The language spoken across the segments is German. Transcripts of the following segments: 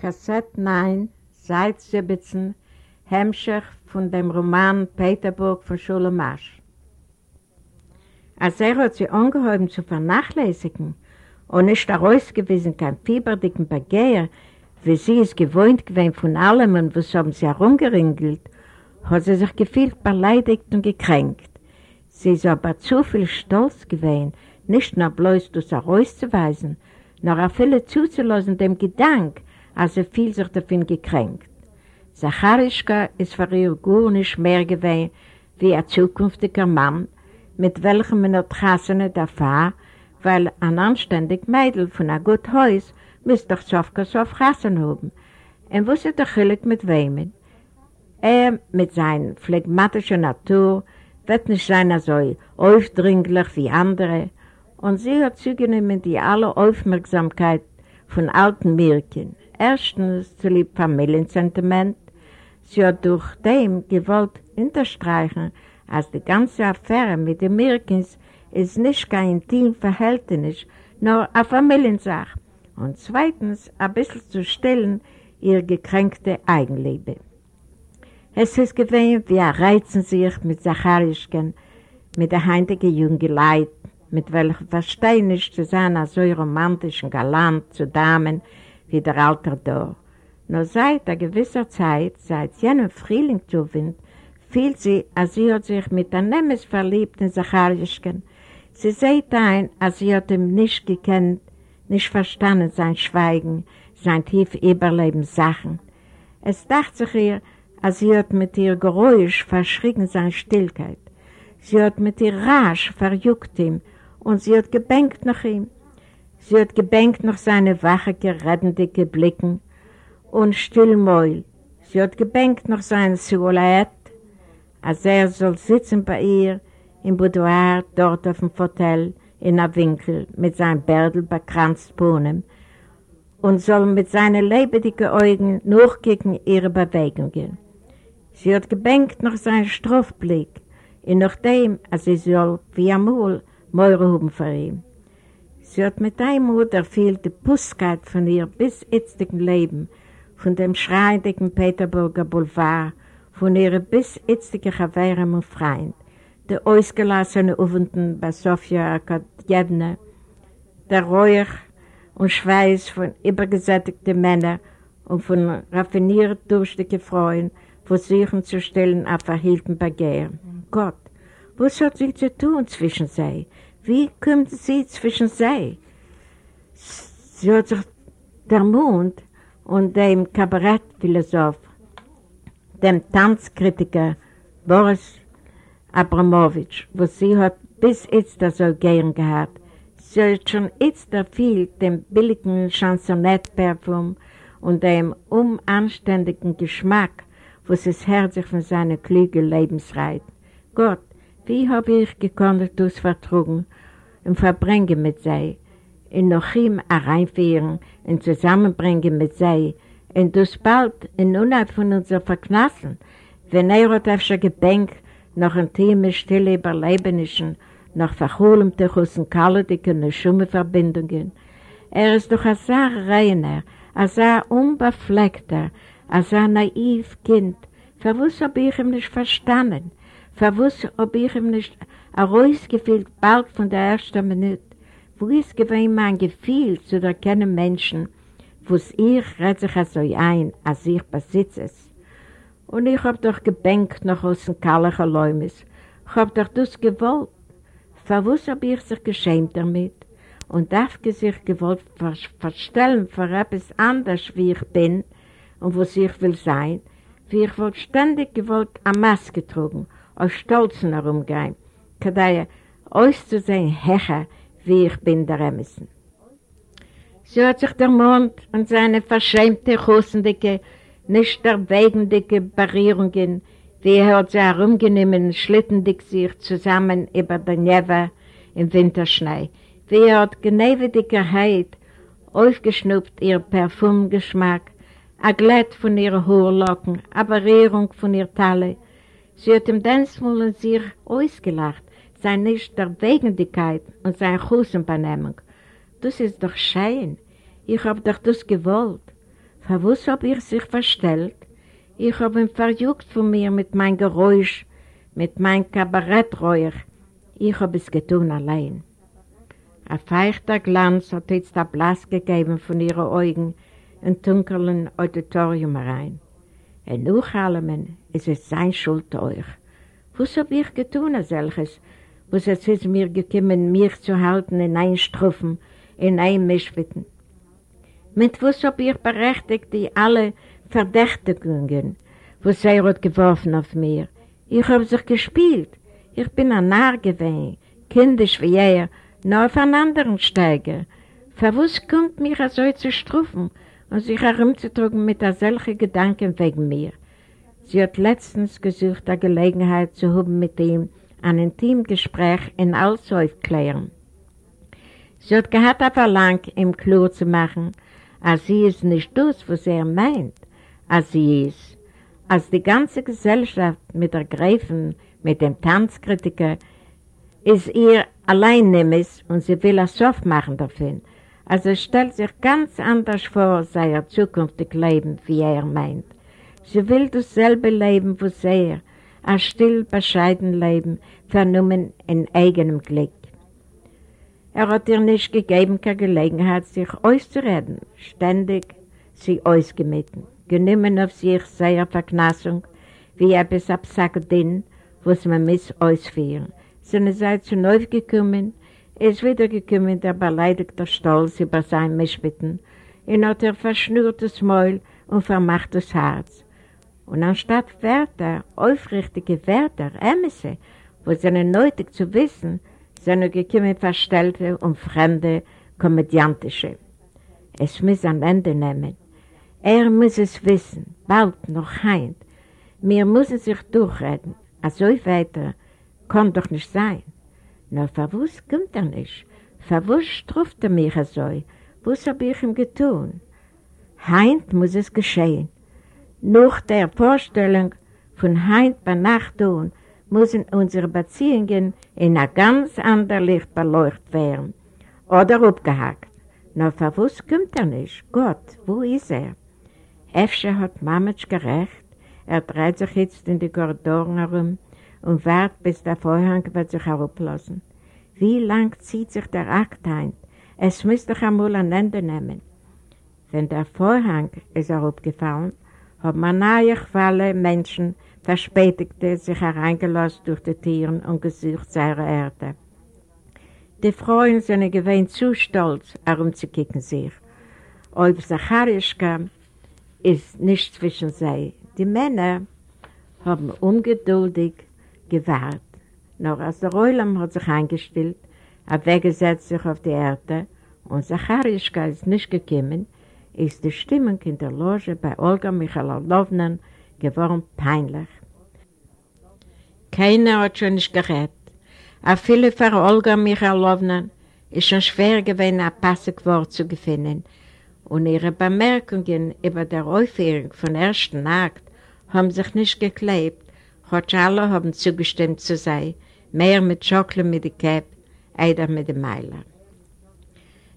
Kassett 9, Seit 17, Hemmschicht von dem Roman Peterburg von Schule Marsch. Als er hat sie angehoben zu vernachlässigen und nicht herausgewiesen kein fieberdicken Begehr, wie sie es gewohnt gewesen von allem und was haben sie herumgeringelt, hat sie sich gefühlt beleidigt und gekränkt. Sie ist aber zu viel stolz gewesen, nicht nur bloß das herauszuweisen, noch auch viele zuzulassen dem Gedanke, als er viel sich davon gekränkt. Zacharischka ist für ihr gar nicht mehr gewesen wie ein zukünftiger Mann, mit welchem man Trassene erfahren, weil ein anständig Mädel von einem guten Haus muss doch Sofkas auf Rassen haben. Und wusste doch Chilik mit wem? Er mit seiner phlegmatischen Natur wird nicht sein so aufdringlich wie andere und sie hat zugenommen die alle Aufmerksamkeit von alten Mirken. Erstens zu lieb Familiensentiment. Sie hat durch dem gewollt unterstreichen, als die ganze Affäre mit den Mirkens ist nicht kein intim Verhältnis, nur eine Familiensache. Und zweitens ein bisschen zu stillen ihr gekränkte Eigenliebe. Es ist gewesen, wie er reizen sich mit Zacharischken, mit der heutigen jungen Leid, mit welchem Verstehen ist zu sein, so romantischen Galant zu Damen, wie der Alter da. Nur seit einer gewisser Zeit, seit jenem Frühling zuwind, fühlt sie, als sie hat sich mit der Nemes verliebt in Zacharischken. Sie sieht ein, als sie hat ihm nicht gekannt, nicht verstanden sein Schweigen, sein tief Überleben Sachen. Es dachte sich ihr, als sie hat mit ihr Geräusch verschrien seine Stillkeit. Sie hat mit ihr rasch verjuckt ihm und sie hat gebänkt nach ihm. Sie hat gebänkt nach seine wache, rettende Blicken und Stillmäul. Sie hat gebänkt nach seiner Silhouette, als er soll sitzen bei ihr im Boudoir dort auf dem Hotel in der Winkel mit seinem Bärdel bekranzt Bohnen und soll mit seinen lebendigen Augen nachgegen ihre Bewegungen. Sie hat gebänkt nach seinem Strafblick und nachdem, als sie soll wie einmal Meure haben für ihn. Sie hat mit einem Mut erfüllt die Pusskeit von ihr bis jetzigen Leben, von dem schreiendigen Peterburger Boulevard, von ihrem bis jetzigen Chavärem und Freund, der ausgelassene Ufenden bei Sofia Akadjewna, der Räuch und Schweiß von übergesättigten Männern und von raffiniert durchstigen Frauen versuchen zu stellen auf verhielten Begehr. Gott, was hat sie zu tun zwischen sie? Wie kommt sie zwischen sie? Sie hat sich der Mond und dem Kabarettphilosoph, dem Tanzkritiker Boris Abramowitsch, was sie hat bis jetzt so gern gehabt. Sie hat schon jetzt erfüllt dem billigen Chansonettparfum und dem unanständigen Geschmack, was es herzig von seiner klügen Lebensreit. Gott, wie habe ich gekonnt, das vertrugen und verbringen mit sei, in noch ihm hereinführen und zusammenbringen mit sei, und das bald in Unheit von unserer Verknassen, wenn er hat gebänkt, noch ein Thema stille Überlebenischen, noch verhohlemte Hussen kaledigen und schumme Verbindungen. Er ist doch ein sehr reiner, ein sehr unbefleckter, ein sehr naiv Kind. Was habe ich ihm nicht verstanden? Verwusst, ob ich ihm nicht ein Reus gefühlt bald von der ersten Minute. Wo ist gewesen mein Gefühl zu erkennen Menschen, wo es ich rät sich so ein, als ich besitze es. Und ich hab doch gebänkt noch aus dem kallichen Läumes. Ich hab doch das gewollt. Verwusst hab ich sich geschämt damit und darf sich gewollt verstellen für etwas anderes, wie ich bin und was ich will sein, wie ich wohl ständig gewollt eine Maske trugen, aus Stolzen herumgehen, kadei auszusehen hecher, wie ich bin der Emerson. So hat sich der Mond und seine verschämte, husendicke, nicht erwägendicke Barrierungen, wie er hat sie herumgenommen, schlittendick sich zusammen über den Never im Winterschnee, wie er hat genevediger Heid aufgeschnuppt ihr Parfumgeschmack, a Glätt von ihren Haarlocken, a Barrierung von ihr Talle. Sie hat ihm densmal in sich ausgelacht, sein nicht der Wegendigkeit und seine Husenbernehmung. Das ist doch schein. Ich hab doch das gewollt. Verwus hab ich sich verstellt? Ich hab ihn verjuckt von mir mit mein Geräusch, mit mein Kabaretträuch. Ich hab es getan allein. Ein feuchter Glanz hat jetzt der Blass gegeben von ihren Augen in dunklen Auditorium herein. Und nach allem ist es sein Schuld euch. Was hab ich getan als solches? Was es ist mir gekommen, mich zu halten in ein Strufen, in ein Mischwitten? Mit was hab ich berechtigt die alle Verdächtigungen, was er hat geworfen auf mir? Ich hab sich gespielt. Ich bin ein Narr gewesen, kindisch wie er, nur auf einen anderen Steiger. Verwus kommt mich so zu strufen und sich herumzutragen mit solchen Gedanken wegen mir. Sie hat letztens gesucht, eine Gelegenheit zu haben mit ihm, ein Intimgespräch in alles aufklären. Sie hat gehabt, aber lang ihm klar zu machen, als sie ist nicht das, was er meint, als sie ist. Als die ganze Gesellschaft mit der Gräfin, mit dem Tanzkritiker, ist ihr allein Nemes und sie will es Sof machen dafür. Also stellt sich ganz anders vor, sei ihr zukünftig Leben, wie er meint. Sie will dasselbe Leben, was er, ein still, bescheiden Leben, vernommen in eigenem Glück. Er hat ihr nicht gegeben, keine Gelegenheit, sich auszureden, ständig sie ausgemitten, genommen auf sich seine Verknassung, wie etwas absagdin, was man muss ausführen. Seine Seite zu neu gekommen, ist wieder gekommen der beleidigte Stolz über sein Mischbitten, und hat er verschnurtes Maul und vermachtes Herz. Und anstatt Wörter, aufrichtige Wörter, Ämse, wo seine nötig zu wissen, sind gekommen verstellte und fremde komödiantische. Es muss ein Ende nehmen. Er muss es wissen, bald noch heint. Wir müssen sich durchreden. Also weiter kann doch nicht sein. Nur verwusst kommt er nicht. Verwusst struft er mich so. Was habe ich ihm getan? Heint muss es geschehen. Nach der Vorstellung von Heint bei Nacht tun, müssen unsere Beziehungen in ein ganz anderes Licht beleuchtet werden oder abgehackt. Nur verwusst kommt er nicht. Gott, wo ist er? Efter hat Mametsch gerecht. Er dreht sich jetzt in die Korridoren herum und wartet, bis der Vorhang wird sich herablassen. Wie lang zieht sich der Akt ein? Es müsste doch einmal ein Ende nehmen. Wenn der Vorhang ist herabgefallen, hat man nahe alle Menschen verspätigte sich hereingelassen durch die Tieren und gesucht seine Erde. Die Frauen sind gewähnt zu stolz, herumzukicken sich. Auf Zacharischka ist nicht zwischen sie. Die Männer haben ungeduldig gewahrt. Noch als der Reulam hat sich eingestellt, hat weggesetzt sich auf die Erde und Zacharischka ist nicht gekommen, ist die Stimmung in der Loge bei Olga Michalowna geworden peinlich. Keiner hat schon nicht gerät. A viele für Olga Michalowna ist schon schwer gewesen, ein passig Wort zu finden. Und ihre Bemerkungen über der Aufführung von ersten Akt haben sich nicht geklebt, hat alle haben zugestimmt zu sein, mehr mit Schokolade mit der Cap, einer mit dem Meiler.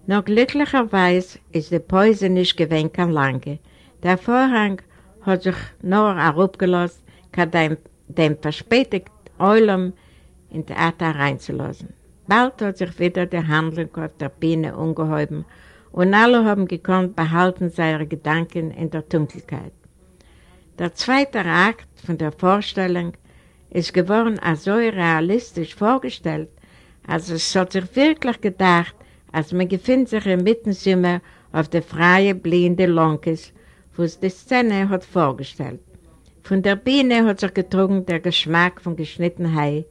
Noch glücklicherweise ist die Pause nicht gewesen kann lange. Der Vorhang hat sich nur herabgelassen, kann dem, dem Eulam in Theater reinzulassen. Bald hat sich wieder der Handlung auf der Biene ungehäuben und alle haben gekonnt behalten seine Gedanken in der Dunkelheit. Der zweite Akt von der Vorstellung ist geworden als so realistisch vorgestellt, als es hat sich wirklich gedacht, als man gefindet sich im Mittenzimmer auf der freien, blinde Lonkes, wo es die Szene hat vorgestellt. Von der Biene hat sich getrunken der Geschmack von geschnitten Hai.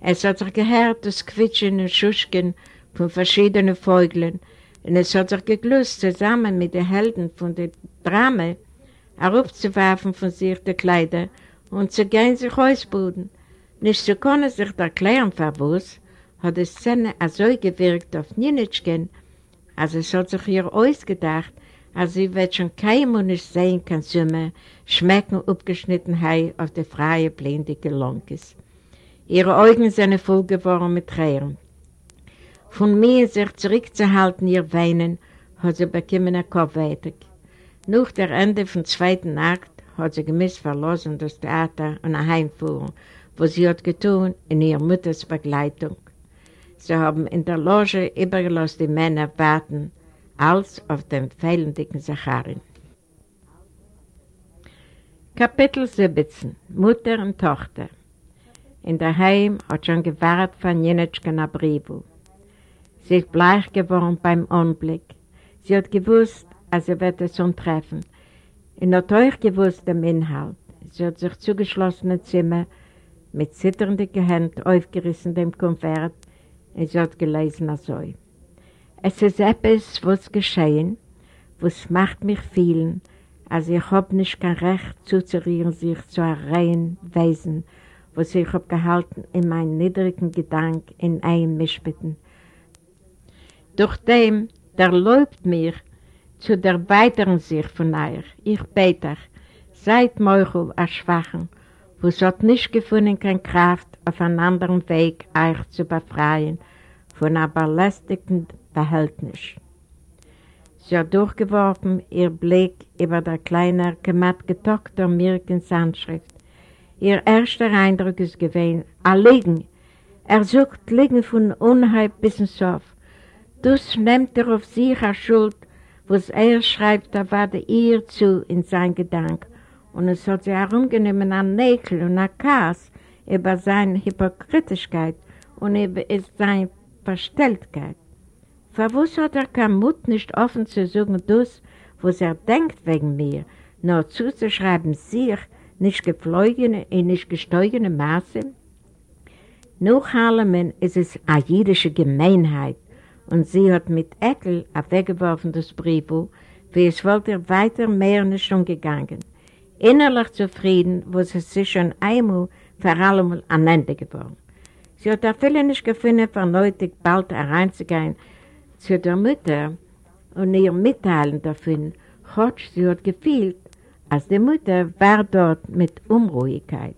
Es hat sich gehört das Quitschen und Schuschken von verschiedenen Vögeln und es hat sich geglust, zusammen mit den Helden von der Drame, herabzuwerfen von sich die Kleider und zu gehen sich ausbuden. Nicht zu können sich erklären, was, hat die Szene so gewirkt auf Nienitschken, als es hat sich ihr ausgedacht, als sie wird schon kein Mensch sehen kann, Summe, schmecken abgeschnitten Hai auf der freie, blindige Lonkes. Ihre Augen sind voll geworden mit Tränen. Von mir sich zurückzuhalten, ihr Weinen, hat sie bekommen einen Kopf weiter. Nach der Ende vom zweiten Akt hat sie gemiss verlassen das Theater und eine Heimfuhrung, wo sie hat getan in ihrer Mutters Begleitung. Sie haben in der Loge übergelassen die Männer warten, als auf dem fehlendicken Sacharin. Kapitel 17 Mutter und Tochter In der Heim hat schon gewartet von Jenetschka nach Bribu. Sie ist bleich geworden beim Anblick. Sie hat gewusst, als sie wird es treffen. Und hat euch gewusst dem Inhalt. Sie hat sich zugeschlossen im Zimmer, mit zitternden Händen aufgerissen dem Konvert, sie hat gelesen also. Es ist etwas, was geschehen, was macht mich fühlen, als ich hab nicht kein Recht zuzurieren sich zu einem Wesen, was ich hab gehalten in meinen niedrigen Gedanken in einem Mischbitten. Durch dem, der läuft mir zu der weiteren Sicht von euch. Ich bete, seid Meuchel als Schwachen, wo es hat nicht gefunden keine Kraft, auf einen anderen Weg euch zu befreien von einem belästigten Verhältnis. Sie hat durchgeworfen ihr Blick über der kleine, gematt getockte Mirkens Handschrift. Ihr erster Eindruck ist gewesen, ein Liegen. Er sucht Liegen von Unheil bis ins Sof. Das nimmt er auf sich als Schuld, was er schreibt, da war der ihr zu in sein Gedank. Und es hat sie herumgenommen an Näkel und an Kass über seine Hypokritischkeit und über seine Verstelltkeit. Verwus hat er kein Mut, nicht offen zu sagen, das, was er denkt wegen mir, nur zuzuschreiben sich, nicht gefloogene und nicht gesteugene Maße? Nach allem ist es eine jüdische Gemeinheit, und sie hat mit Ekel weggeworfen das Brief, wie es wollte weiter mehr nicht umgegangen. Innerlich zufrieden, wo sie sich schon einmal vor allem an Ende geworden. Sie hat auch viele nicht gefunden, verneutig bald hereinzugehen zu der Mutter und ihr mitteilen davon, hat sie hat gefühlt, als die Mutter war dort mit Unruhigkeit.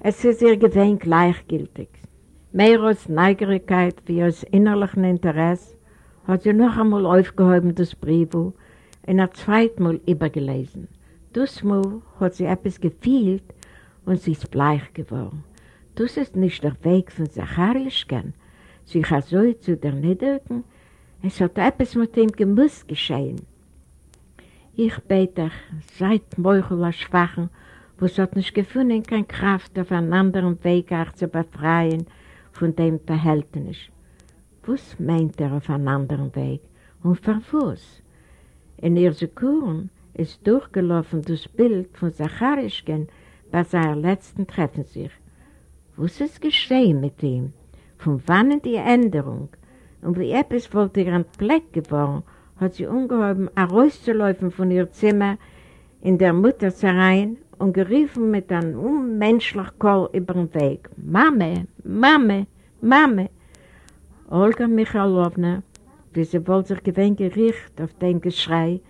Es ist ihr gewähnt gleichgültig. Mehr als Neugierigkeit wie als innerlichen Interesse hat sie noch einmal aufgehoben das Brief und ein zweites Mal übergelesen. Das Mal hat sie etwas gefühlt und sie ist bleich geworden. Das ist nicht der Weg von Zacharischken, sich so zu der Niedrigen. Es hat etwas mit dem Gemuss geschehen. Ich bete, seid Meuchel Schwachen, wo es hat nicht gefunden, keine Kraft auf einen anderen Weg auch zu befreien, von dem Verhältnis. Was meint er auf einen anderen Weg und für was? In ihr Sekuren ist durchgelaufen das Bild von Zacharischken bei seinem letzten Treffen sich. Was ist geschehen mit ihm? Von wann die Änderung? Und wie etwas wollte ihr an Pleck geworden, hat sie ungeheuben herauszuläufen von ihr Zimmer in der Mutterzerein und geriefen mit einem unmenschlichen Kohl über den Weg. Mame, Mame, Mame. Olga Michalowna, wie sie wohl sich gewinn gericht auf den Geschrei,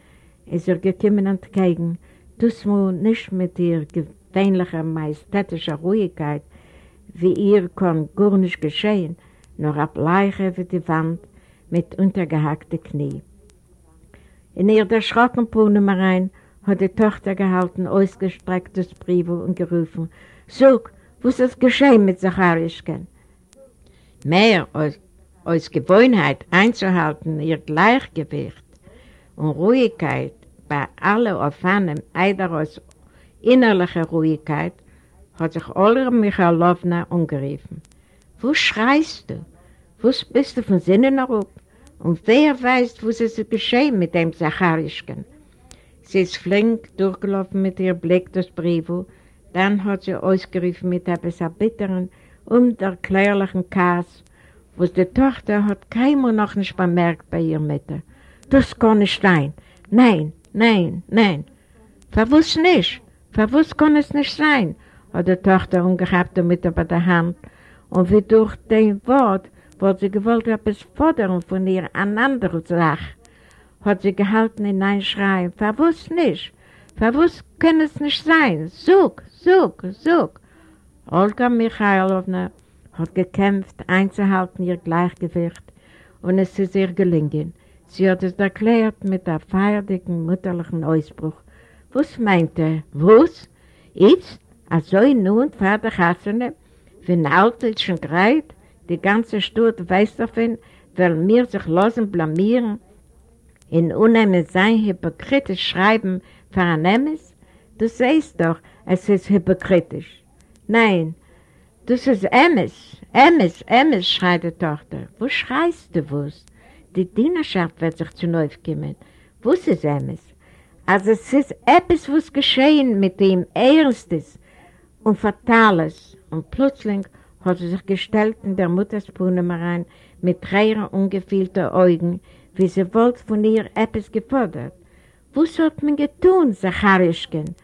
ist ihr gekommen entgegen, das muss nicht mit ihr gewöhnlicher majestätischer Ruhigkeit, wie ihr kann gar nicht geschehen, nur ableiche für die Wand mit untergehackten Knie. In ihr erschrocken Nummer rein hat die Tochter gehalten, ausgestrecktes Brief und gerufen, Sog, was ist geschehen mit Zacharischken? Mehr als, als Gewohnheit einzuhalten, ihr Gleichgewicht und Ruhigkeit bei allen Orphanen, eider aus innerlicher Ruhigkeit, hat sich Olga Michalowna umgerufen. Wo schreist du? Wo bist du von Sinnen herup? Und wer weiß, was ist geschehen mit dem Zacharischken? Sie ist flink durchgelaufen mit ihrem Blick das Brief, dann hat sie ausgerufen mit etwas erbitteren, unerklärlichen Chaos, was die Tochter hat keiner noch nicht bemerkt bei ihr Mutter. Das kann nicht sein. Nein, nein, nein. Verwusst nicht. Verwusst kann es nicht sein, hat die Tochter umgehabt und mit bei der Hand. Und wie durch den Wort, wo sie gewollt etwas fordern von ihr an andere Sache, hat sie gehalten in ein Schreien. Verwusst nicht. Verwusst kann es nicht sein. Sog, sog, sog. Olga Michailowna hat gekämpft, einzuhalten ihr Gleichgewicht und es ist ihr gelingen. Sie hat es erklärt mit einem feierlichen, mutterlichen Ausbruch. Was meint er? Was? Jetzt? Also nun, Vater Hassene, wenn alt ist schon greit, die ganze Stadt weiß davon, weil wir sich losen blamieren, in unheimlich sein hypokritisch schreiben für ein Emes? Du siehst doch, es ist hypokritisch. Nein, das ist Emes, Emes, Emes, schreit die Tochter. Wo schreist du was? Die Dienerschaft wird sich zu neu kommen. Was ist Emes? Also es ist etwas, was geschehen mit dem Ernstes und Fatales. Und plötzlich hat sie sich gestellt in der Mutterspune rein mit Tränen ungefühlten Augen, wie sie wollte von ihr etwas gefordert. Was hat man getan, Zacharischken?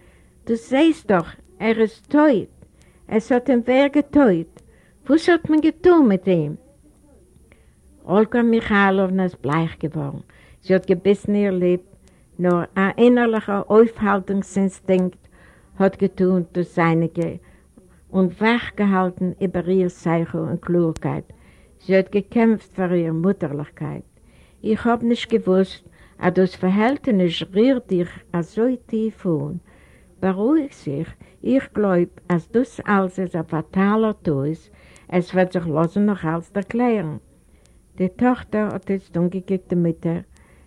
Du siehst doch, er ist tot. Es hat ihm wer getot. Was hat man getan mit ihm? Olga Michalowna ist bleich geworden. Sie hat gebissen ihr Lieb, nur ein innerlicher Aufhaltungsinstinkt hat getan durch seinige und wachgehalten über ihr Zeichen und Klugheit. Sie hat gekämpft für ihre Mutterlichkeit. Ich hab nicht gewusst, dass das Verhältnis rührt dich so tief an. Beruhig sich, ich glaube, als das alles ist ein fataler Tod, es wird sich losen noch alles erklären. Die Tochter hat jetzt umgekickt Mutter.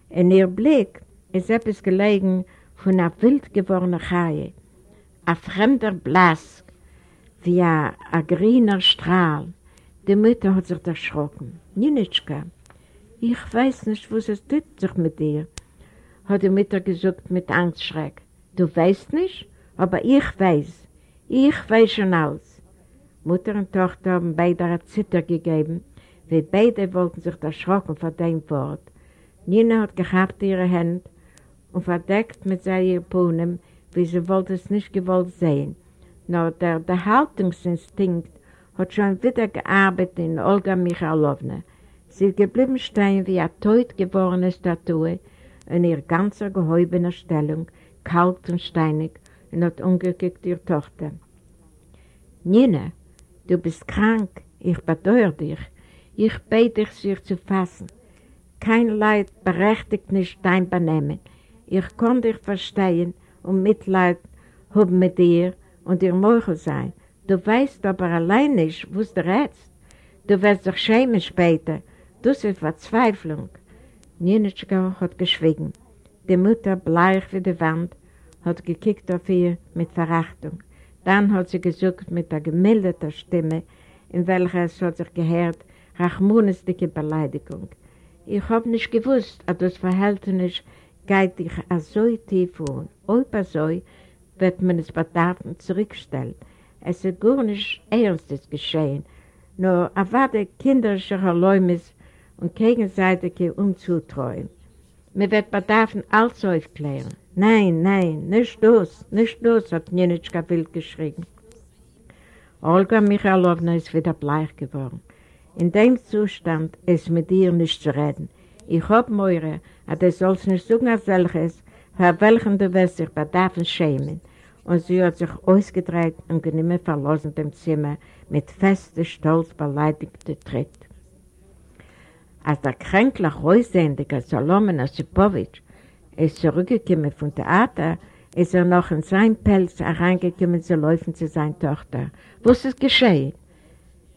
In ihr Blick ist etwas gelegen von einer wild gewordenen Chaie. Ein fremder Blass, wie ein, ein grüner Strahl. Die Mutter hat sich erschrocken. Ninitschka, ich weiß nicht, was es tut sich mit dir, hat die Mutter gesagt mit Angstschreck. Du weißt nicht, aber ich weiß. Ich weiß schon alles. Mutter und Tochter haben beide eine Zitter gegeben, wie beide wollten sich erschrocken vor dem Wort. Nina hat gehabt ihre Hände und verdeckt mit seinen Pohnen, wie sie wollte es nicht gewollt sehen. Nur der Behaltungsinstinkt hat schon wieder gearbeitet in Olga Michalowna. Sie ist geblieben stehen wie eine tot gewordene Statue in ihrer ganzen gehäubener Stellung, kalt und steinig, und hat umgekickt ihre Tochter. Nina, du bist krank, ich beteuere dich. Ich bete dich, sich zu fassen. Kein Leid berechtigt nicht dein Benehmen. Ich kann dich verstehen und Mitleid haben mit dir und dir Morgen sein. Du weißt aber allein nicht, was du redest. Du wirst dich schämen später, Das ist Verzweiflung. Nienitschka hat geschwiegen. Die Mutter, bleich wie die Wand, hat gekickt auf ihr mit Verachtung. Dann hat sie gesucht mit der gemildeten Stimme, in welcher es hat sich gehört, rachmunistige Beleidigung. Ich hab nicht gewusst, dass das Verhältnis geht dich so tief an. Ob so, wird man es bedarfen zurückstellen. Es ist gar nicht Ernstes geschehen, nur erwarte kinderische Erläumis und gegenseitige Umzutreuen. Mir wird bedarfen alles aufklären. Nein, nein, nicht das, nicht das, hat Nienitschka wild geschrien. Olga Michalowna ist wieder bleich geworden. In dem Zustand ist mit ihr nicht zu reden. Ich hab Meure, aber du sollst nicht sagen als solches, für welchen du wirst sich bedarfen schämen. Und sie hat sich ausgedreht und genimme verlassen dem Zimmer mit festem Stolz beleidigte Tritt. Als der kränklich Häusendige Salomon Osipowitsch ist zurückgekommen vom Theater, ist er noch in sein Pelz hereingekommen zu laufen zu seiner Tochter. Was ist geschehen?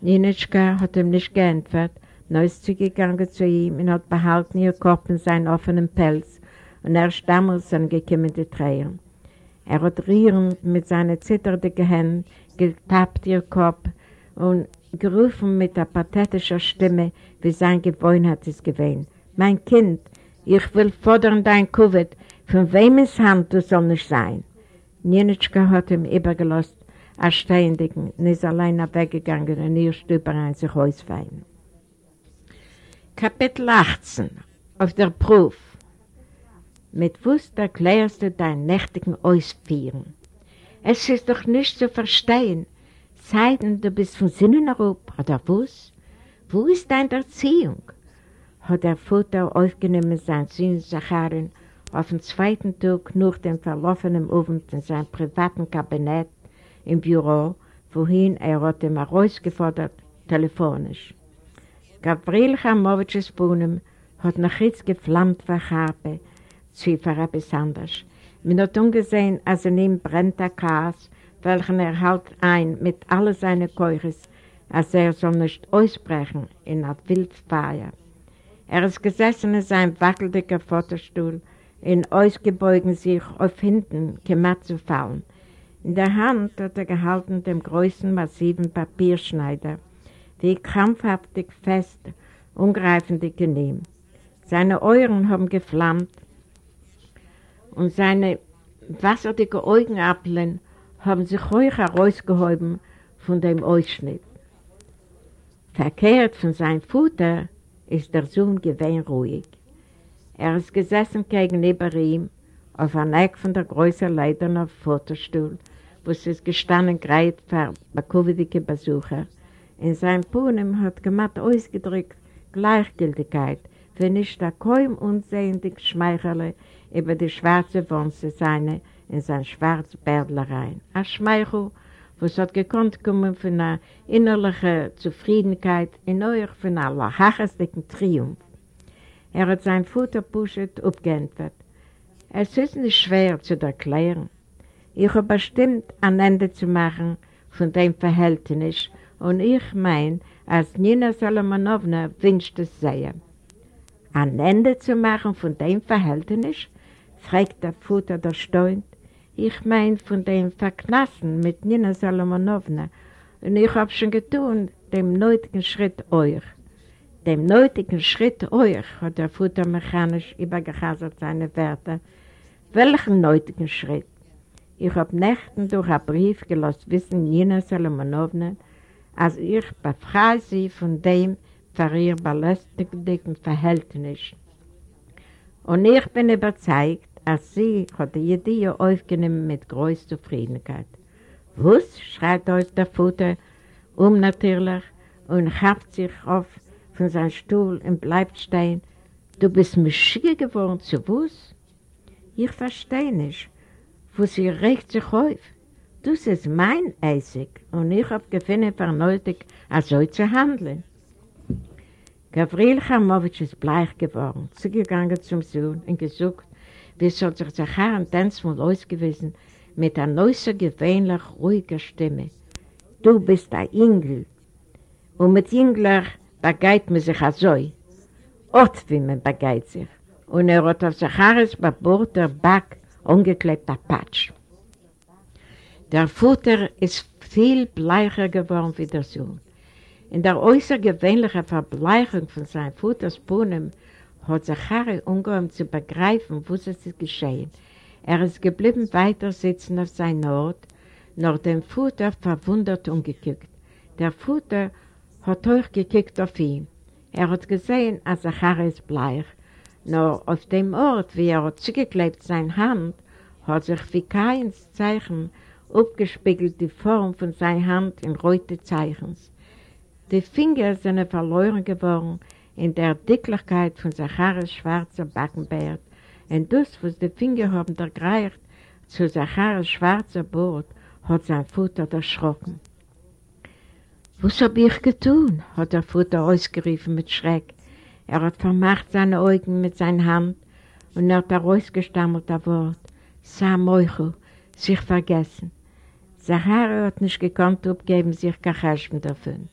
Ninitschka hat ihm nicht geantwortet, ist zugegangen zu ihm und hat behalten ihr Kopf in seinen offenen Pelz und erst damals sind gekommen Tränen. Er hat rührend mit seinen zitternden Händen getappt ihr Kopf und gerufen mit der pathetischen Stimme, wie sein Gewohnheit ist gewesen. Mein Kind, ich will fordern dein Covid, von wem ist Hand du soll nicht sein? Nienitschka hat ihm übergelost, als Stehendigen, und ist allein weggegangen in ihr Stube rein sich ausfeilen. Kapitel 18 Auf der Prüf Mit Wust erklärst du dein nächtigen Ausführen. Es ist doch nicht zu verstehen, Zeiten, du bist von Sinnen herab, oder was? Wo ist deine Erziehung? Hat der Vater aufgenommen sein Sohn Zacharin auf dem zweiten Tag nach dem verlaufenen Abend in seinem privaten Kabinett im Büro, wohin er hat ihm herausgefordert, telefonisch. Gabriel Chamowitsch's Bohnen hat noch jetzt geflammt vor Harpe, für etwas anderes. Man hat ungesehen, als in ihm brennt der Chaos, welchen er hält ein mit all seinen Keures, als er soll nicht ausbrechen in einer Wildfeier. Er ist gesessen in seinem wackeldicken Fotostuhl, in ausgebeugen sich auf hinten gemacht zu fallen. In der Hand hat er gehalten den größten massiven Papierschneider, die krampfhaftig fest, ungreifendig genehm. Seine Euren haben geflammt und seine wasserdicken Augenapfeln haben sich ruhig herausgehoben von dem Ausschnitt. Verkehrt von seinem Futter ist der Sohn gewinn ruhig. Er ist gesessen gegenüber ihm auf einer Eck von der größeren Leiter auf Fotostuhl, wo es gestanden gerade für bekovidige Besucher. In seinem Puhnen hat gemacht ausgedrückt Gleichgültigkeit, für nicht der kaum unsehendig Schmeichele über die schwarze Wunze seine in sein schwarzes Bärdlerein. Ein Schmeichel, was hat gekonnt kommen von einer innerlichen Zufriedenheit in euch von einer hachestigen Triumph. Er hat sein Futter pushet abgeantwortet. Es ist nicht schwer zu erklären. Ich habe bestimmt ein Ende zu machen von dem Verhältnis und ich meine, als Nina Solomonowna wünscht es sehr. Ein Ende zu machen von dem Verhältnis? fragt der Futter der Steunt. Ich meine von dem Verknassen mit Nina Solomonowna und ich habe schon getan, dem nötigen Schritt euch. Dem nötigen Schritt euch, hat der Futter mechanisch übergehasert seine Werte. Welchen nötigen Schritt? Ich habe Nächten durch einen Brief gelassen wissen, Nina Solomonowna, als ich befreie sie von dem für ihr belästigten Verhältnis. Und ich bin überzeugt, als sie hat die Idee aufgenommen mit größter Zufriedenheit. Was? schreit aus der Futter um natürlich und haft sich auf von seinem Stuhl und bleibt stehen. Du bist Maschine geworden, zu was? Ich verstehe nicht, wo sie regt sich auf. Das ist mein Eisig und ich habe gefunden, für nötig, so zu handeln. Gabriel Chamowitsch ist bleich geworden, zugegangen zum Sohn und gesucht, wie soll sich Zachar und Tänzmal ausgewiesen, mit einer außergewöhnlich ruhiger Stimme. Du bist ein Engel. Und mit Engler begeit man sich so. Ort, wie man begeit sich. Und er hat auf Zacharis Babur der Back ungeklebter Patsch. Der Futter ist viel bleicher geworden wie der Sohn. In der äußergewöhnlichen Verbleichung von seinem Futters Puhnen hat Zachari umgehoben zu begreifen, was es ist geschehen. Er ist geblieben weiter sitzen auf seinem Ort, nach dem Futter verwundert umgekickt. Der Futter hat euch gekickt auf ihn. Er hat gesehen, als Zachari ist bleich. Nur auf dem Ort, wie er hat zugeklebt seine Hand, hat sich wie kein Zeichen abgespiegelt die Form von seiner Hand in rote Zeichens. Die Finger sind verloren geworden in der Dicklichkeit von Zacharis schwarzer Backenbart und das, was die Finger haben ergreift zu Zacharis schwarzer Bord, hat sein Futter erschrocken. Was hab ich getan? hat der Futter ausgerufen mit Schreck. Er hat vermacht seine Augen mit seiner Hand und er hat herausgestammelt ein Wort. sah Meuchel, sich vergessen. Zachari hat nicht gekonnt aufgeben, sich Kachaschen davon.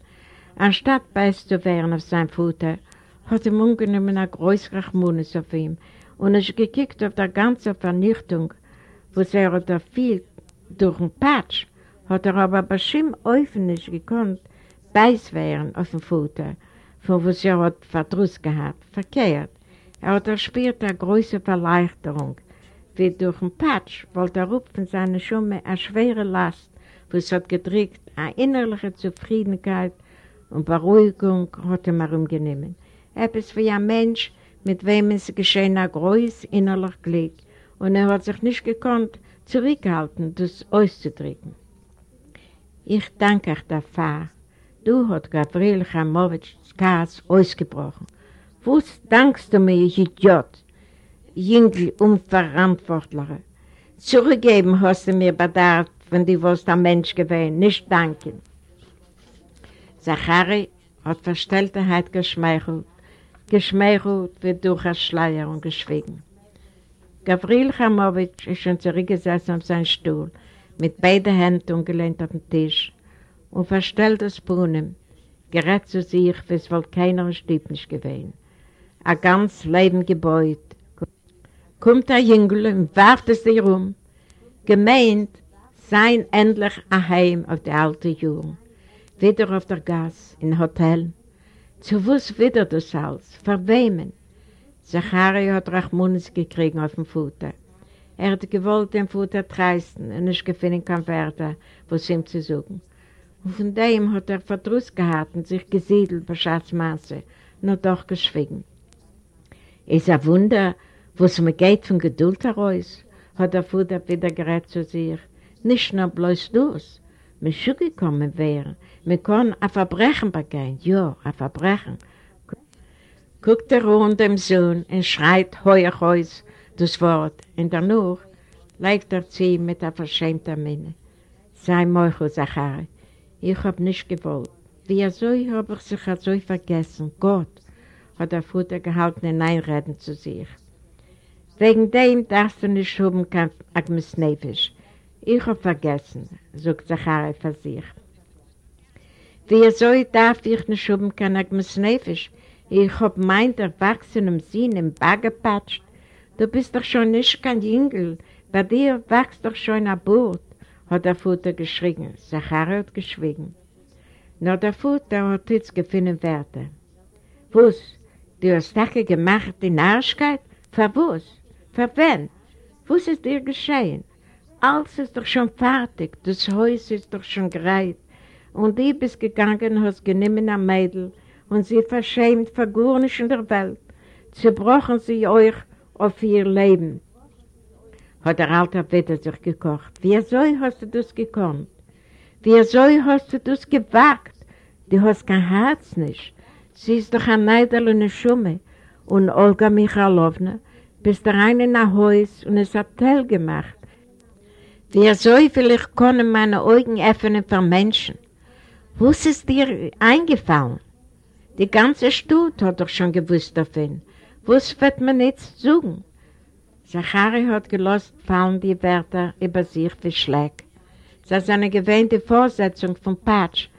Anstatt beißt zu werden auf sein Futter, hat ihm ungenommen ein größerer Rachmunis auf ihm und ist gekickt auf die ganze Vernichtung, wo er hat viel durch den Patsch, hat er aber bestimmt öffentlich gekonnt, beiß werden auf dem Futter, von was er hat Verdruss gehabt, verkehrt. Er hat erspürt eine große Verleichterung, wie durch den Patsch wollte er rupfen seine Schumme eine schwere Last, was hat gedrückt, eine innerliche Zufriedenheit und Beruhigung hat ihm herumgenommen. Etwas wie ein Mensch, mit wem es geschehen ein großes innerlich Glück und er hat sich nicht gekonnt, zurückhalten, das auszudrücken. Ich danke euch dafür. Du hat Gabriel Chamowitsch Kass ausgebrochen. Was dankst du mir, ich Idiot? Jüngel Unverantwortliche. Zurückgeben hast du mir bedarf, wenn du wirst ein Mensch gewesen, nicht danken. Zachari hat Verstellterheit geschmeichelt, geschmeichelt wie durch ein Schleier und geschwiegen. Gabriel Chamowitsch ist schon zurückgesessen auf seinen Stuhl, mit beiden Händen umgelehnt auf den Tisch und verstellt das Brunnen, gerät zu sich, wie es wohl keiner Stieb nicht gewesen. Ein ganz Leben gebeut. Kommt der Jüngel und warft es dir um, gemeint, sein endlich ein Heim auf die alte Jugend. Wieder auf der Gas, in Hotel. Zu was wieder das alles? Verwehmen. Zachari hat Rachmunis gekriegt auf dem Futter. Er hat gewollt den Futter treisten und nicht gefunden kein Wörter, was ihm zu suchen. Und von dem hat er Verdruss gehabt und sich gesiedelt bei Schatzmaße, nur doch geschwiegen. Es ist ein Wunder, was mir geht von Geduld heraus, hat der Futter wieder gerät zu sich. Nicht nur bloß das, mir schon gekommen wäre, mir kann ein Verbrechen begehen, ja, ein Verbrechen, guckt er rund dem Sohn und schreit heuer aus das Wort. Und danach legt er zu ihm mit einer verschämten Miene. Sei Meuchel, Zachari, ich hab nicht gewollt. Wieso hab ich sich so vergessen? Gott, hat der Futter gehalten in Einreden zu sich. Wegen dem darfst du nicht schuben kein Agnes Nefisch. Ich hab vergessen, sagt Zachari für sich. Wieso darf ich nicht schuben kein Agnes Nefisch? Ich hab meint erwachsenem Sinn im Bag gepatscht. Du bist doch schon nicht kein Jüngel. Bei dir wächst doch schon ein Boot, hat der Futter geschrien. Zachari hat geschwiegen. Nur der Futter hat jetzt gefunden Werte. Was? Du hast Sache gemacht in Arschkeit? Was? Für wen? Was ist dir geschehen? Alles ist doch schon fertig. Das Haus ist doch schon gereit. Und du bist gegangen, hast genommen ein Mädel, und sie verschämt vergurnisch in der Welt, zerbrochen sie euch auf ihr Leben. Hat der Alte wieder sich gekocht. Wieso hast du das gekonnt? Wieso hast du das gewagt? Du hast kein Herz nicht. Sie ist doch ein Neidel und eine Schumme. Und Olga Michalowna, bist du rein in ein Haus und es hat Tell gemacht. Wieso will ich können meine Augen öffnen für Menschen? Was ist dir eingefallen? Die ganze Stadt hat doch schon gewusst davon. Was wird man jetzt sagen? Zachari hat gelost fallen die Wörter über sich wie Schläg. Das ist eine gewähnte Vorsetzung von Patsch.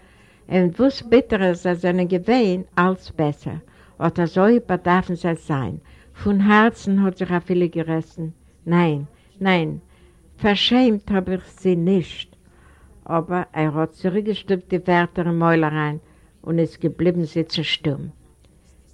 Und was bitteres als eine gewähnt, als besser. Oder so überdarfen sie sein. Von Herzen hat sich viele gerissen. Nein, nein, verschämt habe ich sie nicht. Aber er hat zurückgestülpt die Wörter im Mäulerein und ist geblieben sitzen stumm.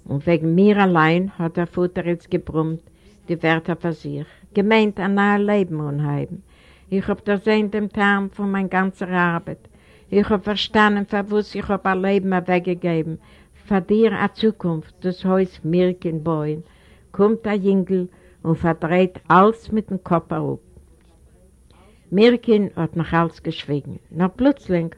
Und wegen mir allein hat der Futter jetzt gebrummt, die Wärter für sich, gemeint an ein Leben unheim. Ich hab das in dem Tarn von meiner ganzen Arbeit. Ich hab verstanden, für was ich hab ein Leben weggegeben. Für dir eine Zukunft, das Haus Mirk in Bäuen. Kommt der Jüngel und verdreht alles mit dem Kopf auf. Mirkin hat noch alles geschwiegen. Noch plötzlich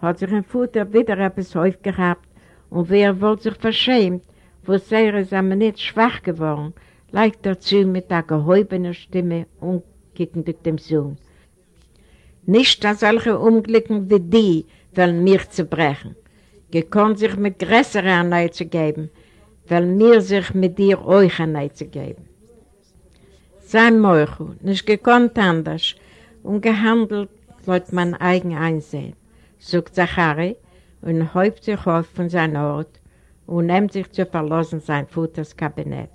hat sich ein Futter wieder etwas aufgehabt und wer wollte sich verschämt, wo sehr ist aber nicht schwach geworden, leicht dazu mit der gehäubenen Stimme und durch den Sohn. Nicht an solche Unglücken wie die wollen mir zu brechen. Gekonnt sich mit größeren Annei zu geben, wollen mir sich mit dir euch Annei zu geben. Sein Meuchel, nicht gekonnt anders und gehandelt, laut man eigen einsehen, sagt Zachari und häupt sich auf von seinem Ort und nimmt sich zu verlassen sein Futters Kabinett.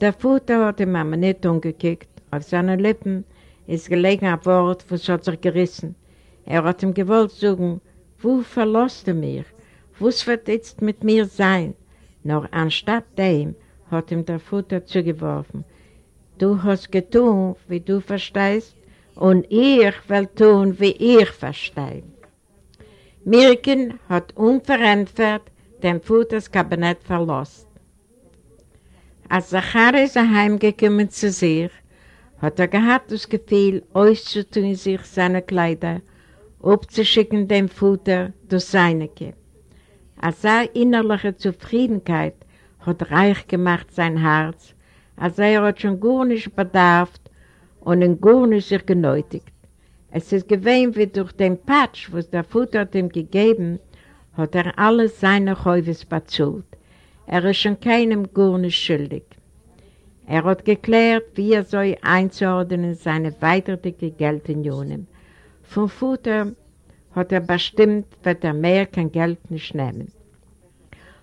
Der Futter hat ihm aber nicht umgekickt, auf seinen Lippen ist gelegen ein Wort, was hat sich gerissen. Er hat ihm gewollt sagen, wo verlässt du mich? Was wird jetzt mit mir sein? Nur anstatt dem hat ihm der Futter zugeworfen. Du hast getan, wie du verstehst, und ich will tun, wie ich verstehe. Mirken hat unverändert den Futters Kabinett verlassen. Als Zachary ist heimgekommen zu sich, hat er gehabt das Gefühl, auszutun sich seine Kleider, abzuschicken dem Futter durch seine Kippe. Als seine innerliche Zufriedenheit hat reich gemacht sein Herz, als er hat schon gar nicht bedarf und in gar nicht sich genötigt. Es ist gewesen, wie durch den Patsch, was der Futter hat ihm gegeben, hat er alles seine Häufes bezahlt. Er ist schon keinem gar nicht schuldig. Er hat geklärt, wie er soll einzuordnen seine weitere Geldunionen. Vom Futter hat er bestimmt, wird er mehr kein Geld nicht nehmen.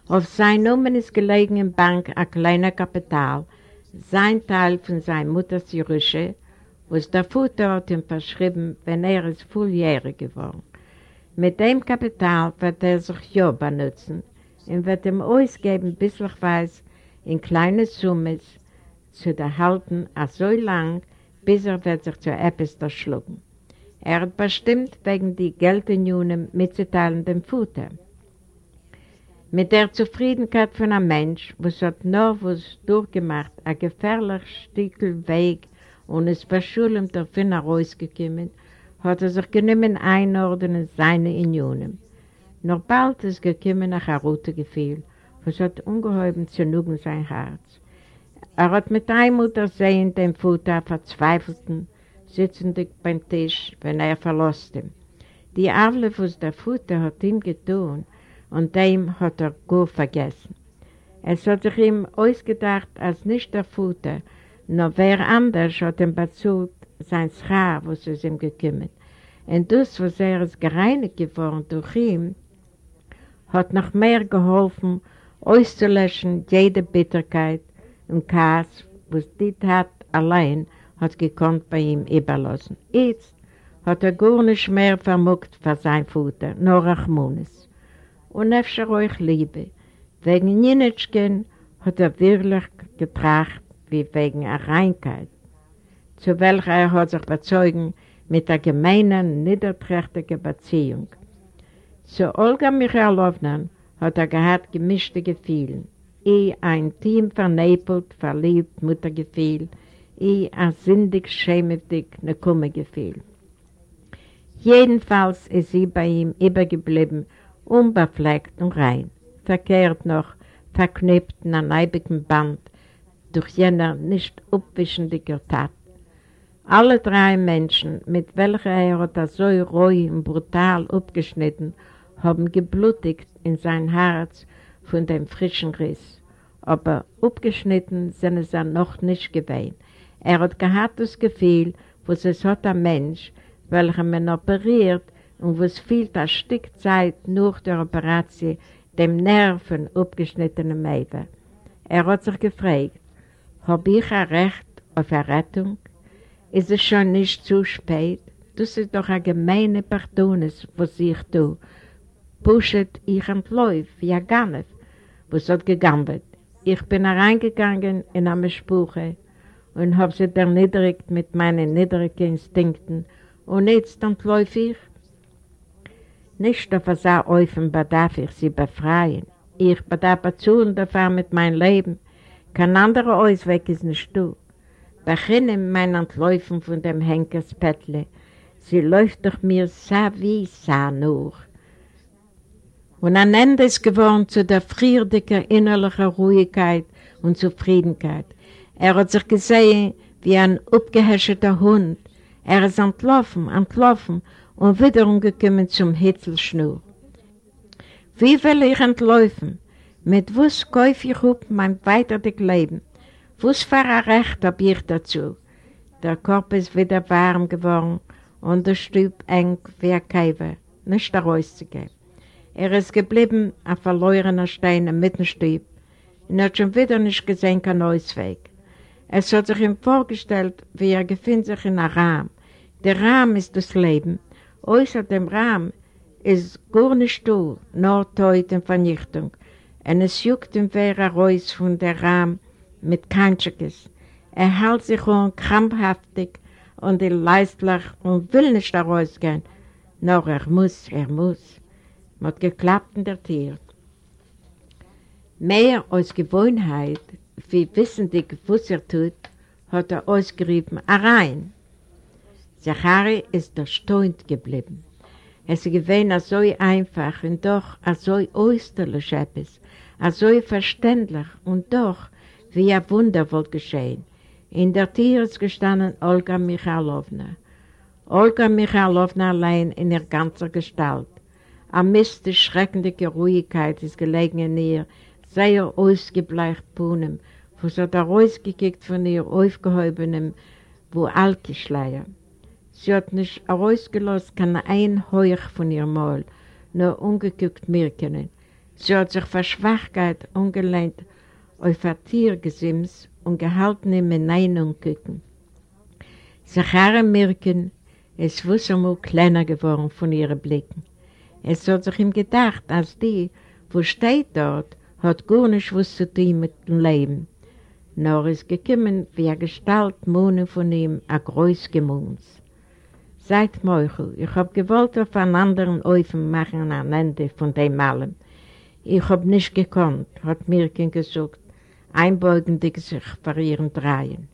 Auf sein Namen ist gelegen in Bank ein kleiner Kapital, sein Teil von seiner Mutters Jerusche, was der Futter hat ihm verschrieben, wenn er ist volljährig geworden. Mit dem Kapital wird er sich ja benutzen und wird ihm ausgeben, bis ich weiß, in kleine Summen zu erhalten, so lang, bis er wird sich zu etwas erschlucken. Er hat bestimmt wegen die Geldunionen mitzuteilen dem Futter. Mit der Zufriedenheit von einem Mensch, was hat nur was durchgemacht, ein gefährlicher Stückel Weg und ist verschuldet davon herausgekommen, hat er sich genommen einordnen in seine Unionen. Noch bald ist gekommen nach einem roten Gefühl, was hat ungeheuben zu nugen sein Herz. Er hat mit einem sehen den Futter verzweifelten, sitzend beim Tisch, wenn er verlost ihm. Die Arle, was der Futter hat ihm getan, und dem hat er gut vergessen. Es hat sich ihm ausgedacht, als nicht der Futter, nur wer anders hat ihm bezahlt sein Schar, was es ihm gekommen. Und das, was er ist gereinigt geworden durch ihn, hat noch mehr geholfen, auszulöschen jede Bitterkeit und Kass, was die Tat allein hat gekonnt bei ihm überlassen. Jetzt hat er gar nicht mehr vermuckt für sein Futter, nur Rachmunis. Und öfter euch Liebe. Wegen Nienitschken hat er wirklich getracht, wie wegen der Reinkeit, zu welcher er hat sich bezeugen mit der gemeinen, niederträchtigen Beziehung. Zu Olga Michailowna hat er gehabt gemischte Gefühle. Ich ein Team vernebelt, verliebt, Muttergefühl, ich ein sindig, schämeftig, ne Kummergefühl. Jedenfalls ist sie bei ihm übergeblieben, unbefleckt und rein, verkehrt noch, verknüpft in einem neibigen Band, durch jener nicht abwischendige Tat. Alle drei Menschen, mit welcher er hat so roh und brutal abgeschnitten, haben geblutigt in sein Herz von dem frischen Riss. Aber abgeschnitten sind es noch nicht gewesen. Er hat gehabt das Gefühl, was es hat ein Mensch, welcher man operiert und was fehlt ein Stück Zeit nach der Operation dem Nerven abgeschnittenen Mädel. Er hat sich gefragt, habe ich ein Recht auf Errettung? Ist es schon nicht zu spät? Das ist doch ein gemeine Pardones, was ich tue. Pushet ich entläuf, ja gar nicht. Was hat gegambelt? Ich bin reingegangen in eine Sprache und habe sie erniedrigt mit meinen niedrigen Instinkten und jetzt entläufe ich. Nicht auf so Eufen bedarf ich sie befreien. Ich bedarf zu und davon mit meinem Leben. Kein anderer Ausweg ist nicht du. Beginnen mein Entläufen von dem Henkerspättle. Sie läuft durch mir so wie so nur. Und ein Ende ist geworden zu der friedigen innerlichen Ruhigkeit und Zufriedenheit. Er hat sich gesehen wie ein abgehäscherter Hund. Er ist entlaufen, entlaufen und wieder umgekommen zum Hitzelschnur. Wie will ich entlaufen? Mit was kaufe ich up mein weiteres Leben? Was für ein Recht habe ich dazu? Der Kopf ist wieder warm geworden und der Stub eng wie ein Käfer, nicht rauszugehen. Er ist geblieben, ein verlorener Stein im Mittenstub und hat schon wieder nicht gesehen, kein Ausweg. Es hat sich ihm vorgestellt, wie er befindet sich in einem Rahmen. Der Rahmen ist das Leben. Außer dem Rahmen ist gar nicht du, nur Tod und Vernichtung. Und es juckt ihm wer raus von der Rahmen mit Kanschekes. Er hält sich um krampfhaftig und er leistlich und will nicht rausgehen. Nur er muss, er muss. Man hat geklappt in der Tür. Mehr als Gewohnheit, wie wissendig, was er tut, hat er ausgerufen, rein. Zachari ist erstaunt geblieben. Es gewesen so einfach und doch so österlich etwas, so verständlich und doch wie ein Wunder wohl geschehen. In der Tür ist gestanden Olga Michalowna. Olga Michalowna allein in ihrer ganzen Gestalt. Eine mystisch schreckende Ruhigkeit ist gelegen in ihr, sehr ausgebleicht Puhnen, wo sie da rausgekickt von ihr aufgehäubenem, wo Alkischleier. Sie hat nicht herausgelassen, kann ein Heuch von ihrem Maul, nur ungeguckt mirken. Sie hat sich vor Schwachkeit ungelehnt auf ein Tiergesims und gehalten im Meinung gucken. Sachara mirken, wusste mal kleiner geworden von ihren Blicken. Es hat sich ihm gedacht, als die, wo steht dort, hat gar nicht was zu tun mit dem Leben. Nur ist gekommen, wie eine Gestalt Mohne von ihm, ein groß Gemunds. Seid Meuchel, ich hab gewollt auf einen anderen Eufen machen ein Ende von dem allem. Ich hab nicht gekonnt, hat Mirken gesagt, einbeugendig sich vor ihren Dreien.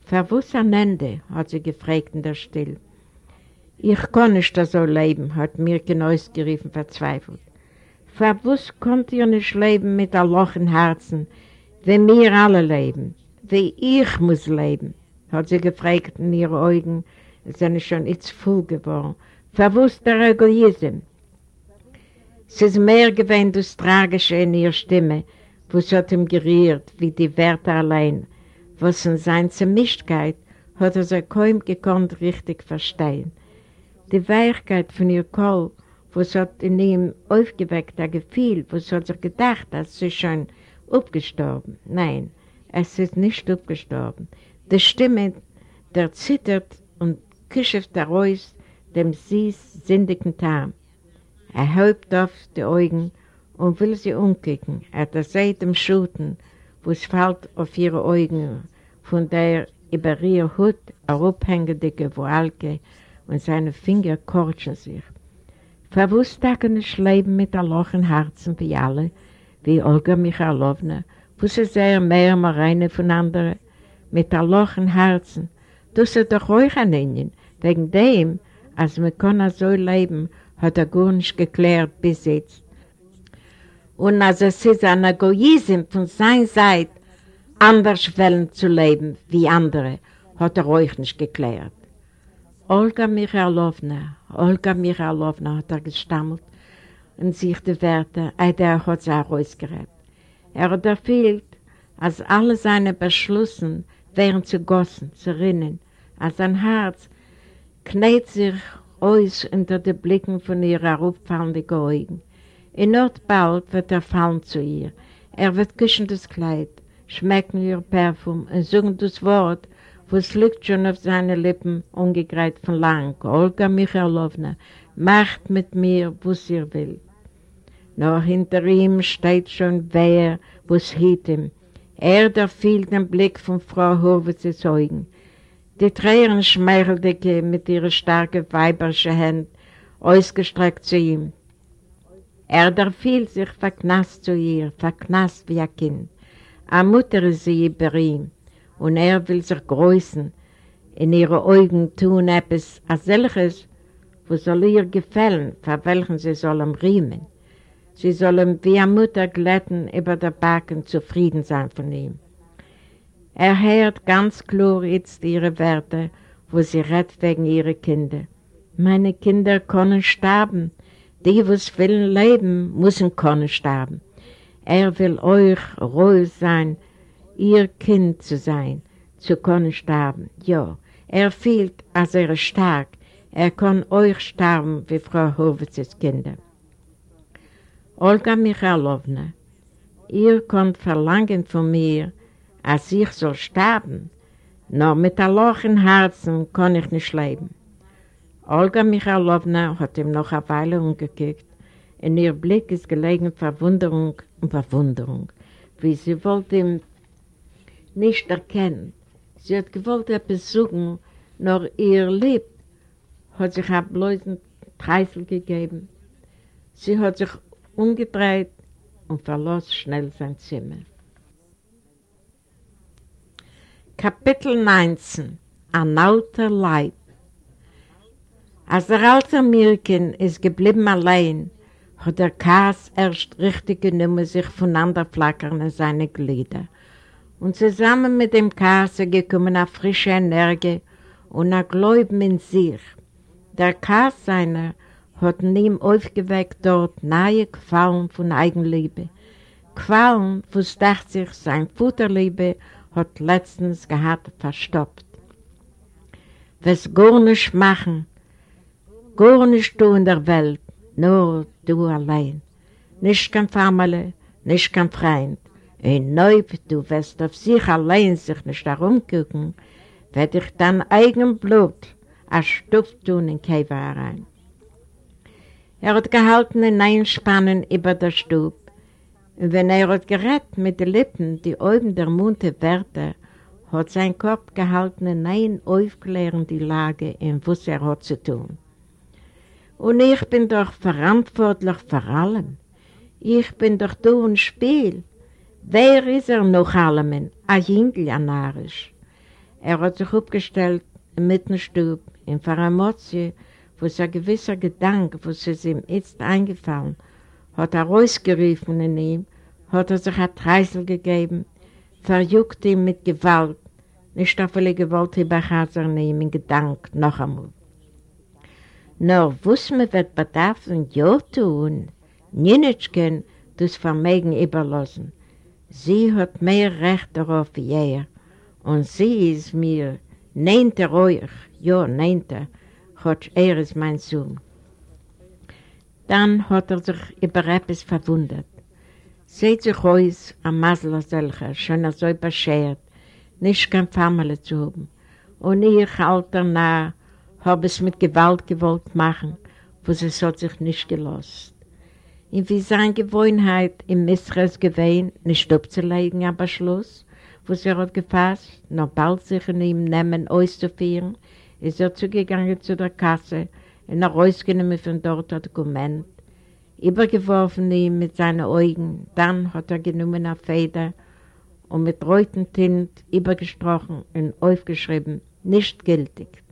Verwuss ein Ende, hat sie gefragt in der Still. Ich kann nicht so leben, hat Mirken ausgerufen, verzweifelt. Verwuss konnt ihr nicht leben mit einem Loch im Herzen, wie wir alle leben, wie ich muss leben, hat sie gefragt in ihren Augen, sind schon jetzt voll geworden. Verwusst der Egoism. Es ist mehr gewesen das Tragische in ihrer Stimme, was hat ihm gerührt, wie die Werte allein, was in seiner Zermischtkeit hat er sich kaum gekonnt richtig verstehen. Die Weichkeit von ihr Kohl, was hat in ihm aufgeweckt, ein Gefühl, was hat er gedacht, als sie schon abgestorben. Nein, es ist nicht abgestorben. Die Stimme, der zittert und kischeft daraus dem süß sündigen Tarn. Er häupt auf die Augen und will sie umkicken. Er hat seit dem Schuten, wo es fällt auf ihre Augen, von der über ihr Hut herabhängende Gewalke und seine Finger kortschen sich. Verwusst er nicht leben mit einem Loch im Herzen wie alle, wie Olga Michalowna, wo sie sehr mehr mal reine von anderen, mit einem Loch im Herzen, Das ist doch euch an ihnen. Wegen dem, als wir können so leben, hat er gar nicht geklärt bis jetzt. Und als es ist ein Egoism von seiner Seite, anders wollen zu leben wie andere, hat er euch nicht geklärt. Olga Michalowna, Olga Michalowna hat er gestammelt und sich die Werte, der hat sie auch ausgerebt. Er hat erfüllt, als alle seine Beschlüsse wären zu gossen, zu rinnen, als sein Herz knät sich aus unter den Blicken von ihrer auffallenden Augen. In Ort bald wird er fallen zu ihr. Er wird küssen das Kleid, schmecken ihr Parfum und sagen das Wort, was liegt schon auf seinen Lippen, ungegreit von lang. Olga Michalowna, macht mit mir, was ihr will. Noch hinter ihm steht schon wer, was hielt ihm. Er, fiel den Blick von Frau Horwitzes Augen. Die Tränen schmeichelte mit ihren starken weiberischen Händen, ausgestreckt zu ihm. Er fiel sich verknast zu ihr, verknast wie ein Kind. Eine sie über ihm, und er will sich grüßen, in ihre Augen tun etwas als solches, wo soll ihr gefallen, für welchen sie soll ihm riemen. Sie soll ihm wie eine Mutter glätten über der Backen zufrieden sein von ihm. Er hört ganz klar jetzt ihre Werte, wo sie redet wegen ihrer Kinder. Meine Kinder können sterben. Die, was willen leben, müssen können sterben. Er will euch ruhig sein, ihr Kind zu sein, zu können sterben. Ja, Er fühlt, als er ist stark. Er kann euch sterben wie Frau Horwitzes Kinder. Olga Michailowna, ihr könnt verlangen von mir, als ich soll sterben, nur mit einem Loch im Herzen kann ich nicht leben. Olga Michailowna hat ihm noch eine Weile umgekickt. In ihr Blick ist gelegen Verwunderung und Verwunderung, wie sie wollte ihm nicht erkennen. Sie hat gewollt etwas suchen, nur ihr Lieb hat sich einen bloßen Treißel gegeben. Sie hat sich umgedreht und verlor schnell sein Zimmer. Kapitel 19 Ein alter Leib Als der alte Mirken ist geblieben allein, hat der Kass erst richtig genommen sich voneinander flackern in seine Glieder. Und zusammen mit dem Kass ist gekommen eine frische Energie und ein Glauben in sich. Der Kass seiner hat in ihm aufgeweckt dort neue Qualen von Eigenliebe. Qualen, wo es dachte sich, sein Futterliebe hat letztens gehabt verstoppt. Was gar nicht machen, gar nicht du in der Welt, nur du allein. Nicht kein Family, nicht kein Freund. Ein Neub, du wirst auf sich allein sich nicht herumgucken, wird ich dein eigen Blut als Stoff tun in Käfer rein. Er hat gehalten in Einspannen über der Stub. Und wenn er hat gerät mit den Lippen, die oben der Munde Werte, hat sein Kopf gehalten in ein aufklären die Lage, in was er hat zu tun. Und ich bin doch verantwortlich für allem. Ich bin doch du und Spiel. Wer ist er noch allem? Ein Jüngel, ein Narisch. Er hat sich aufgestellt im Mittenstub, in Faramozie, wo es ein gewisser Gedanke, was es ihm jetzt eingefallen, hat er rausgerufen in ihm, hat er sich ein Treißel gegeben, verjuckt ihm mit Gewalt, nicht auf alle Gewalt über Chaser nehmen, in Gedanken noch einmal. Nur wuss man wird bedarf und ja tun, Nienitschken das Vermögen überlassen. Sie hat mehr Recht darauf wie er, und sie ist mir nehnte ruhig, ja, nehnte, hat er ist mein Sohn. Dann hat er sich über etwas verwundert. Seht sich aus, ein Masler solcher, schon so beschert, nicht kein Family zu haben. Und ich, alter Narr, habe es mit Gewalt gewollt machen, wo es hat sich nicht gelost. Und wie seine Gewohnheit im Missres gewesen, nicht abzulegen, aber Schluss, wo sie hat gefasst, noch bald sich in ihm nehmen, auszuführen, ist er zugegangen zu der Kasse und er rausgenommen von dort ein Dokument, übergeworfen ihm mit seinen Augen, dann hat er genommen eine Feder und mit rotem Tint übergesprochen und aufgeschrieben, nicht gültig.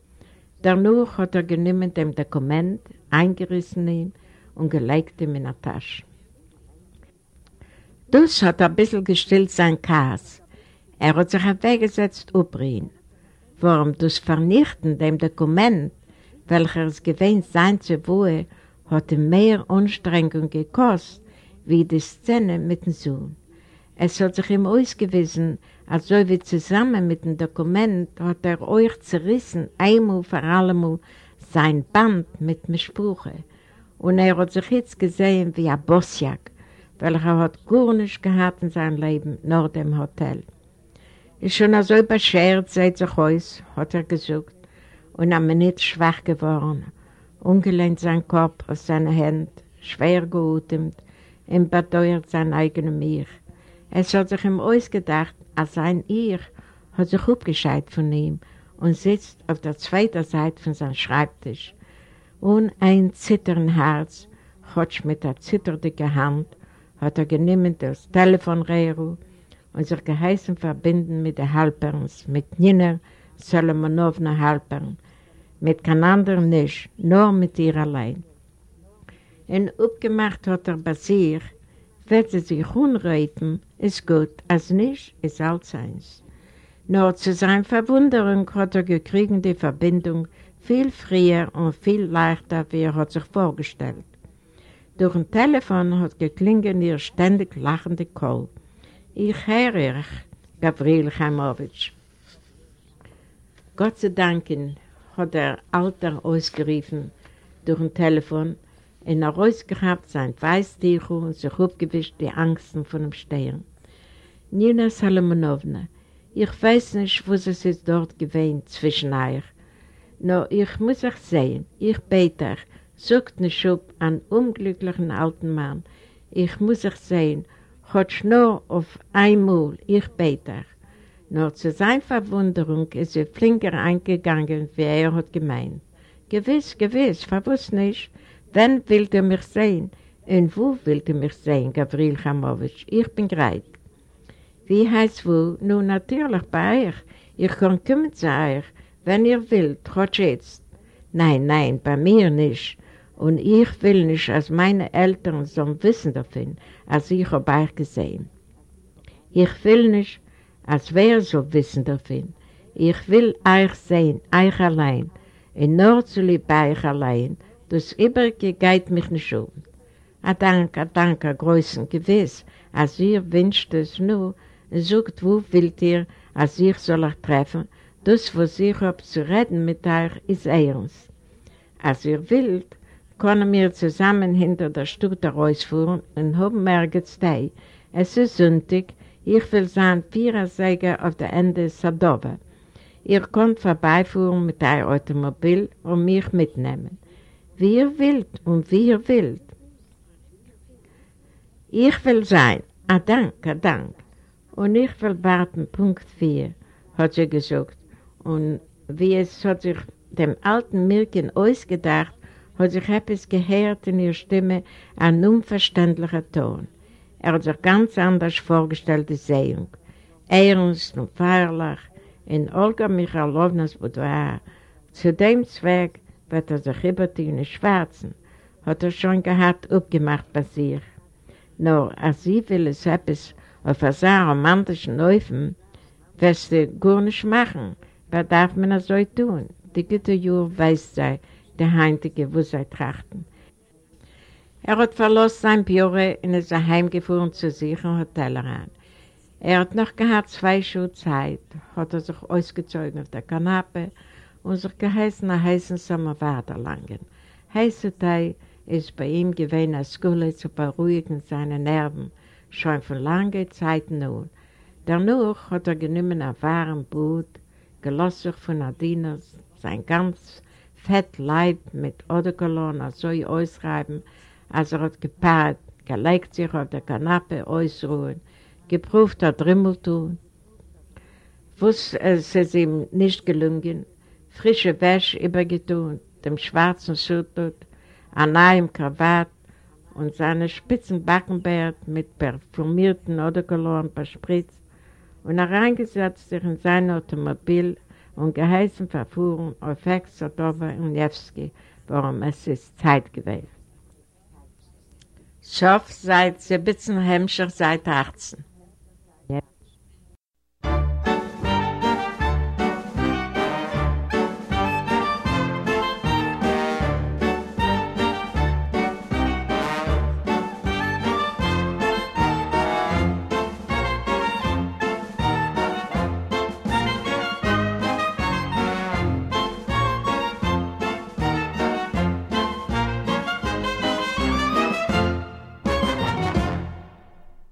Danach hat er genommen dem Dokument, eingerissen ihn und gelegt ihm in der Tasche. Das hat ein bisschen gestillt sein Kass. Er hat sich weggesetzt über ihn. Warum das Vernichten dem Dokument, welcher es gewähnt sein zu wohl, hat ihm mehr Anstrengung gekostet, wie die Szene mit dem Sohn. Es hat sich ihm ausgewiesen, als so wie zusammen mit dem Dokument hat er euch zerrissen, einmal vor allem sein Band mit dem Spruch. Und er hat sich jetzt gesehen wie ein Bossjak, welcher hat gar nicht gehabt in seinem Leben, nur dem Hotel. Ist schon so beschert, seit sich aus, hat er gesagt, und am Minute schwach geworden, ungelehnt sein Kopf aus seiner Hand, schwer geatemt, und beteuert sein eigenes Mir. Es hat sich ihm ausgedacht, als sein Ihr hat sich abgescheit von ihm und sitzt auf der zweiten Seite von seinem Schreibtisch. Und ein zittern Herz, hat mit der zitterdicken Hand, hat er genommen das Telefonrero und sich geheißen verbinden mit den Halperns, mit Nina Solomonowna Halpern, mit kein anderem nicht, nur mit ihr allein. Und abgemacht hat er bei sich, wird sie sich unreiten, ist gut, als nicht, ist alles eins. Nur zu seiner Verwunderung hat er gekriegt die Verbindung viel früher und viel leichter, wie er hat sich vorgestellt. Durch ein Telefon hat geklingelt ihr ständig lachende Kohl. Ich höre euch, Gabriel Chaimowitsch. Gott sei Dank hat der Alter ausgerufen durch ein Telefon und er rausgehabt sein Weißtücher und sich aufgewischt die Angsten von dem Stehen. Nina Salomonowna, ich weiß nicht, was es ist dort gewesen zwischen euch. Nur ich muss euch sehen, ich bete euch, sucht nicht auf einen unglücklichen alten Mann. Ich muss euch sehen, hat nur auf einmal, ich bete euch. Nur zu seiner Verwunderung ist er flinker eingegangen, wie er hat gemeint. Gewiss, gewiss, verwusst nicht. Wann will er mich sehen? Und wo will er mich sehen, Gabriel Chamowitsch? Ich bin bereit. Wie heißt wo? Nun, natürlich bei euch. Ich kann kommen zu euch, wenn ihr wollt, trotz jetzt. Nein, nein, bei mir nicht. Und ich will nicht, als meine Eltern so wissen davon, als ich habe euch gesehen. Ich will nicht, als wer so wissen davon. Ich will euch sehen, euch allein, und nur zu lieb euch allein, das Übrige geht mich nicht um. A Dank, a Dank, a Größen, gewiss, als ihr wünscht es nur, sucht, wo wollt ihr, als ich soll euch treffen, das, was ich hab zu reden mit euch, ist ernst. Als ihr wollt, können wir zusammen hinter der Stute rausfuhren und haben wir gestei. Es ist Sonntag, ich will sein Vierersäger auf der Ende Sadova. Ihr könnt vorbeifuhren mit eurem Automobil und mich mitnehmen. Wie ihr wollt und wie ihr wollt. Ich will sein. A Dank, a Dank. Und ich will warten, Punkt 4, hat sie gesagt. Und wie es hat sich dem alten Mirken ausgedacht, hat sich etwas gehört in ihrer Stimme, ein unverständlicher Ton. Er hat sich ganz anders vorgestellt, die Sehung. Ernst und feierlich, in Olga Michalownas Boudoir. Zu dem Zweck wird er sich übertun in den Schwarzen, hat er schon gehabt, abgemacht bei sich. Nur, als sie will es etwas auf einer romantischen Läufen, wirst du gar nicht machen, was darf man so tun? Die gute Jür weiß sei, der Heintige, wo sie trachten. Er hat verlassen sein Büro und ist heimgefahren zu sich im Hotelrand. Er hat noch gehabt zwei Schuhe Zeit, hat er sich ausgezogen auf der Kanape und sich geheißen nach heißen Sommer weiterlangen. Heiße Tei ist bei ihm gewesen, als Schule zu beruhigen seine Nerven, schon von langer Zeit nun. Danach hat er genommen ein warmes Boot, sich von Adinas, sein ganz fett Leib mit Odekolon so ausreiben, als er hat gepaart, gelegt sich auf der Kanape ausruhen, geprüft hat Rimmeltun. Wusste es ist ihm nicht gelungen, frische Wäsche übergetun, dem schwarzen Schutut, ein neuem Krawatt und seine spitzen Backenbärt mit perfumierten Odekolon bespritzt und er reingesetzt sich in sein Automobil und geheißen verfuhren auf Hexadova und Nevsky, warum es ist Zeit gewesen. Schof seit 17 Hemmscher seit 18.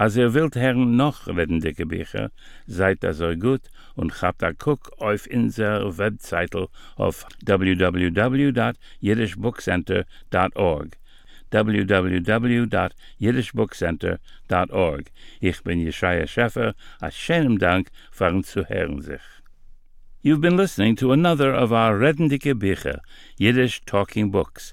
Als ihr wollt hören noch redendicke Bücher, seid das so gut und habt a guck auf unser Webseite auf www.jiddishbookcenter.org www.jiddishbookcenter.org Ich bin Jeschaya Scheffer, a schönem Dank für zu hören sich. You've been listening to another of our Redendike Bücher, Yiddish Talking Books,